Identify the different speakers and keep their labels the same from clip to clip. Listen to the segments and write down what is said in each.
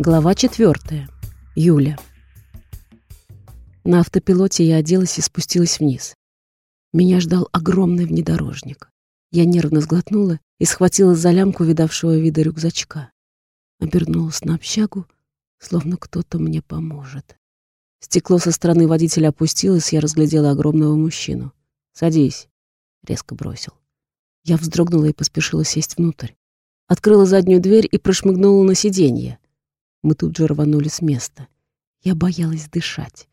Speaker 1: Глава четвертая. Юля. На автопилоте я оделась и спустилась вниз. Меня ждал огромный внедорожник. Я нервно сглотнула и схватилась за лямку видавшего вида рюкзачка. Обернулась на общагу, словно кто-то мне поможет. Стекло со стороны водителя опустилось, я разглядела огромного мужчину. «Садись», — резко бросил. Я вздрогнула и поспешила сесть внутрь. Открыла заднюю дверь и прошмыгнула на сиденье. Мы тут же рванули с места. Я боялась дышать.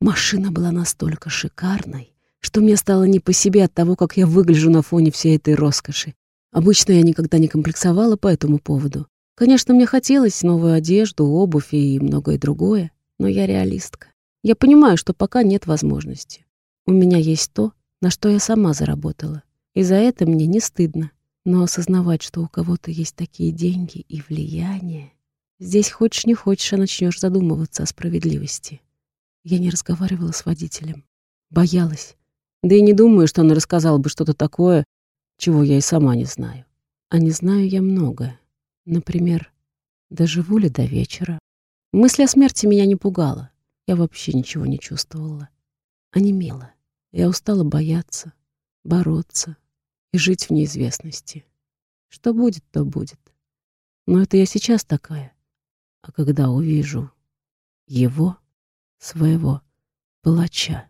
Speaker 1: Машина была настолько шикарной, что мне стало не по себе от того, как я выгляжу на фоне всей этой роскоши. Обычно я никогда не комплексовала по этому поводу. Конечно, мне хотелось новую одежду, обувь и многое другое, но я реалистка. Я понимаю, что пока нет возможности. У меня есть то, на что я сама заработала. И за это мне не стыдно. Но осознавать, что у кого-то есть такие деньги и влияние... Здесь хочешь не хочешь, а начнешь задумываться о справедливости. Я не разговаривала с водителем. Боялась. Да и не думаю, что он рассказал бы что-то такое, чего я и сама не знаю. А не знаю я многое. Например, доживу ли до вечера? Мысль о смерти меня не пугала. Я вообще ничего не чувствовала. А немела. Я устала бояться, бороться и жить в неизвестности. Что будет, то будет. Но это я сейчас такая. А когда увижу его, своего палача,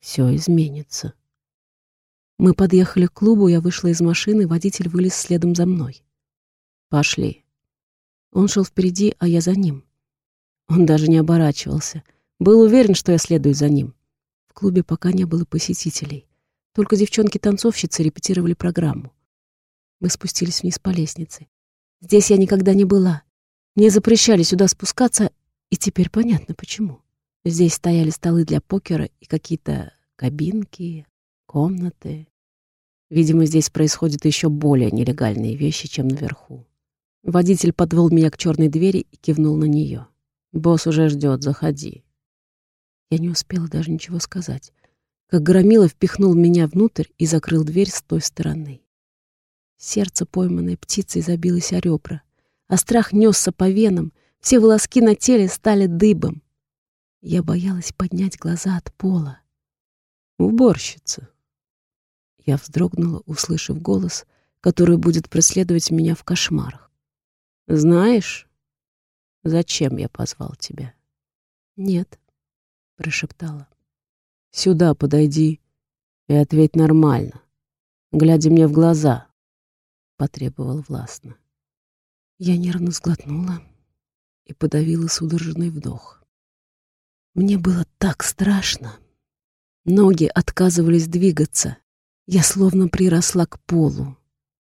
Speaker 1: все изменится. Мы подъехали к клубу, я вышла из машины, водитель вылез следом за мной. «Пошли». Он шел впереди, а я за ним. Он даже не оборачивался. Был уверен, что я следую за ним. В клубе пока не было посетителей. Только девчонки-танцовщицы репетировали программу. Мы спустились вниз по лестнице. Здесь я никогда не была. Мне запрещали сюда спускаться, и теперь понятно, почему. Здесь стояли столы для покера и какие-то кабинки, комнаты. Видимо, здесь происходят еще более нелегальные вещи, чем наверху. Водитель подвел меня к черной двери и кивнул на нее. «Босс уже ждет, заходи». Я не успела даже ничего сказать, как Громилов впихнул меня внутрь и закрыл дверь с той стороны. Сердце пойманной птицей забилось о ребра а страх несся по венам, все волоски на теле стали дыбом. Я боялась поднять глаза от пола. «Уборщица!» Я вздрогнула, услышав голос, который будет преследовать меня в кошмарах. «Знаешь, зачем я позвал тебя?» «Нет», — прошептала. «Сюда подойди и ответь нормально, глядя мне в глаза», — потребовал властно. Я нервно сглотнула и подавила судорожный вдох. Мне было так страшно. Ноги отказывались двигаться. Я словно приросла к полу,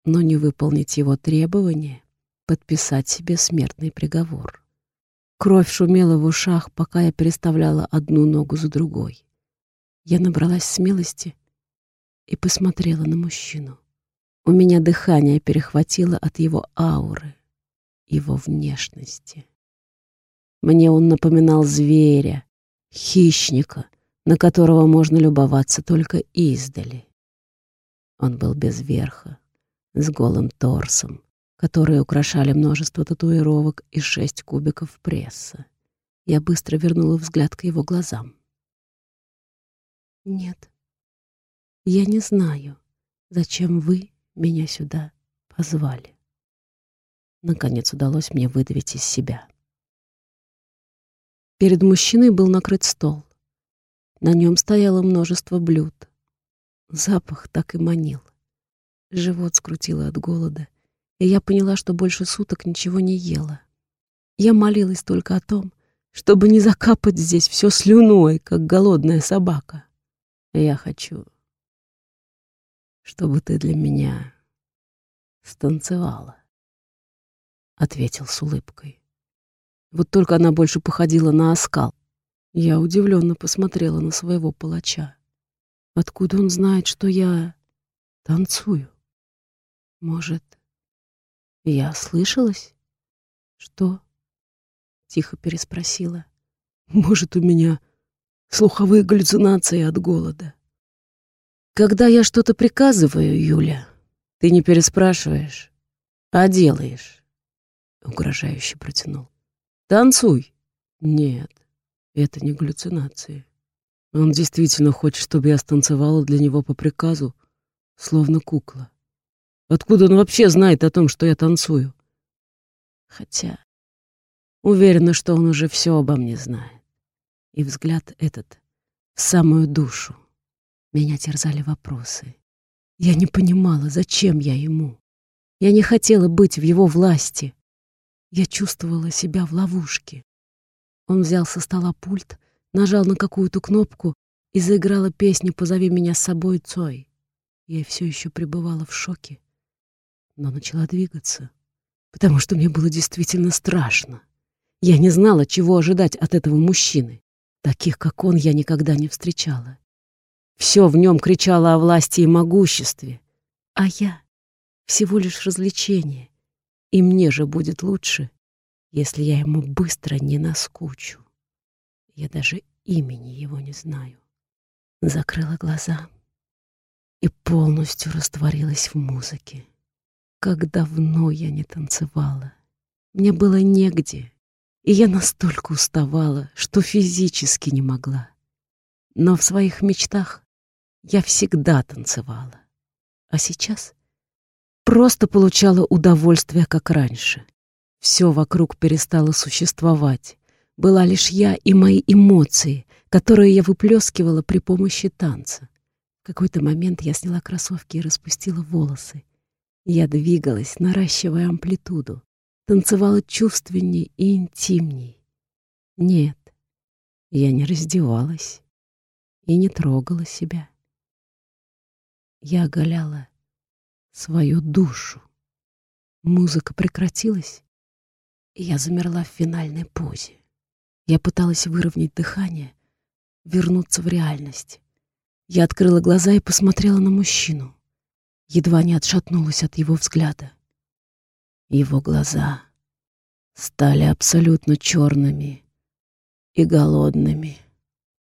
Speaker 1: но не выполнить его требования, подписать себе смертный приговор. Кровь шумела в ушах, пока я переставляла одну ногу за другой. Я набралась смелости и посмотрела на мужчину. У меня дыхание перехватило от его ауры, его внешности. Мне он напоминал зверя, хищника, на которого можно любоваться только издали. Он был без верха, с голым торсом, которые украшали множество татуировок и шесть кубиков пресса. Я быстро вернула взгляд к его глазам. «Нет, я не знаю, зачем вы меня сюда позвали». Наконец удалось мне выдавить из себя. Перед мужчиной был накрыт стол. На нем стояло множество блюд. Запах так и манил. Живот скрутило от голода, и я поняла, что больше суток ничего не ела. Я молилась только о том, чтобы не закапать здесь все слюной, как голодная собака. Я хочу, чтобы ты для меня станцевала ответил с улыбкой. Вот только она больше походила на оскал. Я удивленно посмотрела на своего палача. Откуда он знает, что я танцую? Может, я слышалась? Что? Тихо переспросила. Может, у меня слуховые галлюцинации от голода? Когда я что-то приказываю, Юля, ты не переспрашиваешь, а делаешь. — угрожающе протянул. Танцуй. Нет, это не галлюцинации. Он действительно хочет, чтобы я станцевала для него по приказу, словно кукла. Откуда он вообще знает о том, что я танцую? Хотя уверена, что он уже все обо мне знает. И взгляд этот в самую душу. Меня терзали вопросы. Я не понимала, зачем я ему. Я не хотела быть в его власти. Я чувствовала себя в ловушке. Он взял со стола пульт, нажал на какую-то кнопку и заиграла песню «Позови меня с собой, Цой». Я все еще пребывала в шоке, но начала двигаться, потому что мне было действительно страшно. Я не знала, чего ожидать от этого мужчины. Таких, как он, я никогда не встречала. Все в нем кричало о власти и могуществе, а я всего лишь развлечение, и мне же будет лучше, если я ему быстро не наскучу. Я даже имени его не знаю. Закрыла глаза и полностью растворилась в музыке. Как давно я не танцевала. Мне было негде, и я настолько уставала, что физически не могла. Но в своих мечтах я всегда танцевала. А сейчас просто получала удовольствие, как раньше. Все вокруг перестало существовать. Была лишь я и мои эмоции, которые я выплескивала при помощи танца. В какой-то момент я сняла кроссовки и распустила волосы. Я двигалась, наращивая амплитуду, танцевала чувственней и интимней. Нет, я не раздевалась и не трогала себя. Я оголяла свою душу. Музыка прекратилась, и я замерла в финальной позе. Я пыталась выровнять дыхание, вернуться в реальность. Я открыла глаза и посмотрела на мужчину. Едва не отшатнулась от его взгляда. Его глаза стали абсолютно черными и голодными.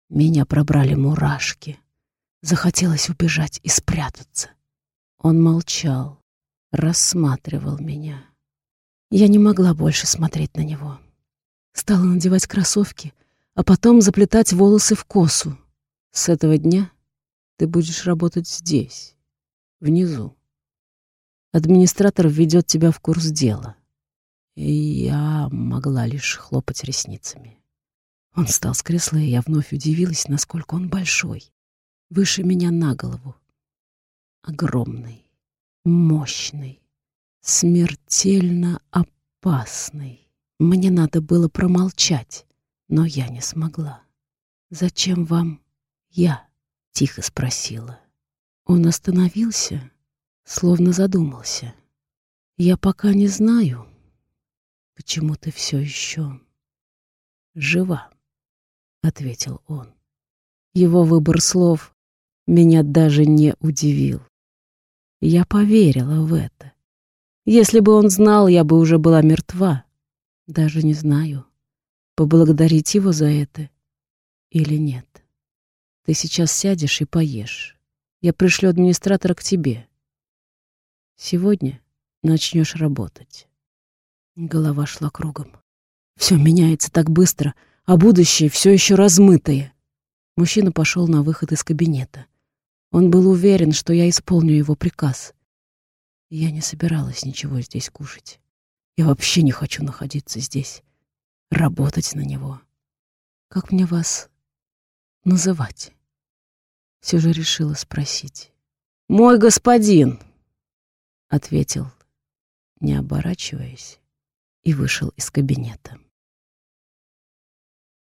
Speaker 1: Меня пробрали мурашки. Захотелось убежать и спрятаться. Он молчал, рассматривал меня. Я не могла больше смотреть на него. Стала надевать кроссовки, а потом заплетать волосы в косу. С этого дня ты будешь работать здесь, внизу. Администратор введет тебя в курс дела. И я могла лишь хлопать ресницами. Он встал с кресла, и я вновь удивилась, насколько он большой. Выше меня на голову. Огромный, мощный, смертельно опасный. Мне надо было промолчать, но я не смогла. «Зачем вам я?» — тихо спросила. Он остановился, словно задумался. «Я пока не знаю, почему ты все еще жива» ответил он. Его выбор слов меня даже не удивил. Я поверила в это. Если бы он знал, я бы уже была мертва. Даже не знаю, поблагодарить его за это или нет. Ты сейчас сядешь и поешь. Я пришлю администратора к тебе. Сегодня начнешь работать. Голова шла кругом. Все меняется так быстро — а будущее все еще размытое. Мужчина пошел на выход из кабинета. Он был уверен, что я исполню его приказ. Я не собиралась ничего здесь кушать. Я вообще не хочу находиться здесь, работать на него. Как мне вас называть? Все же решила спросить. «Мой господин!» — ответил, не оборачиваясь, и вышел из кабинета.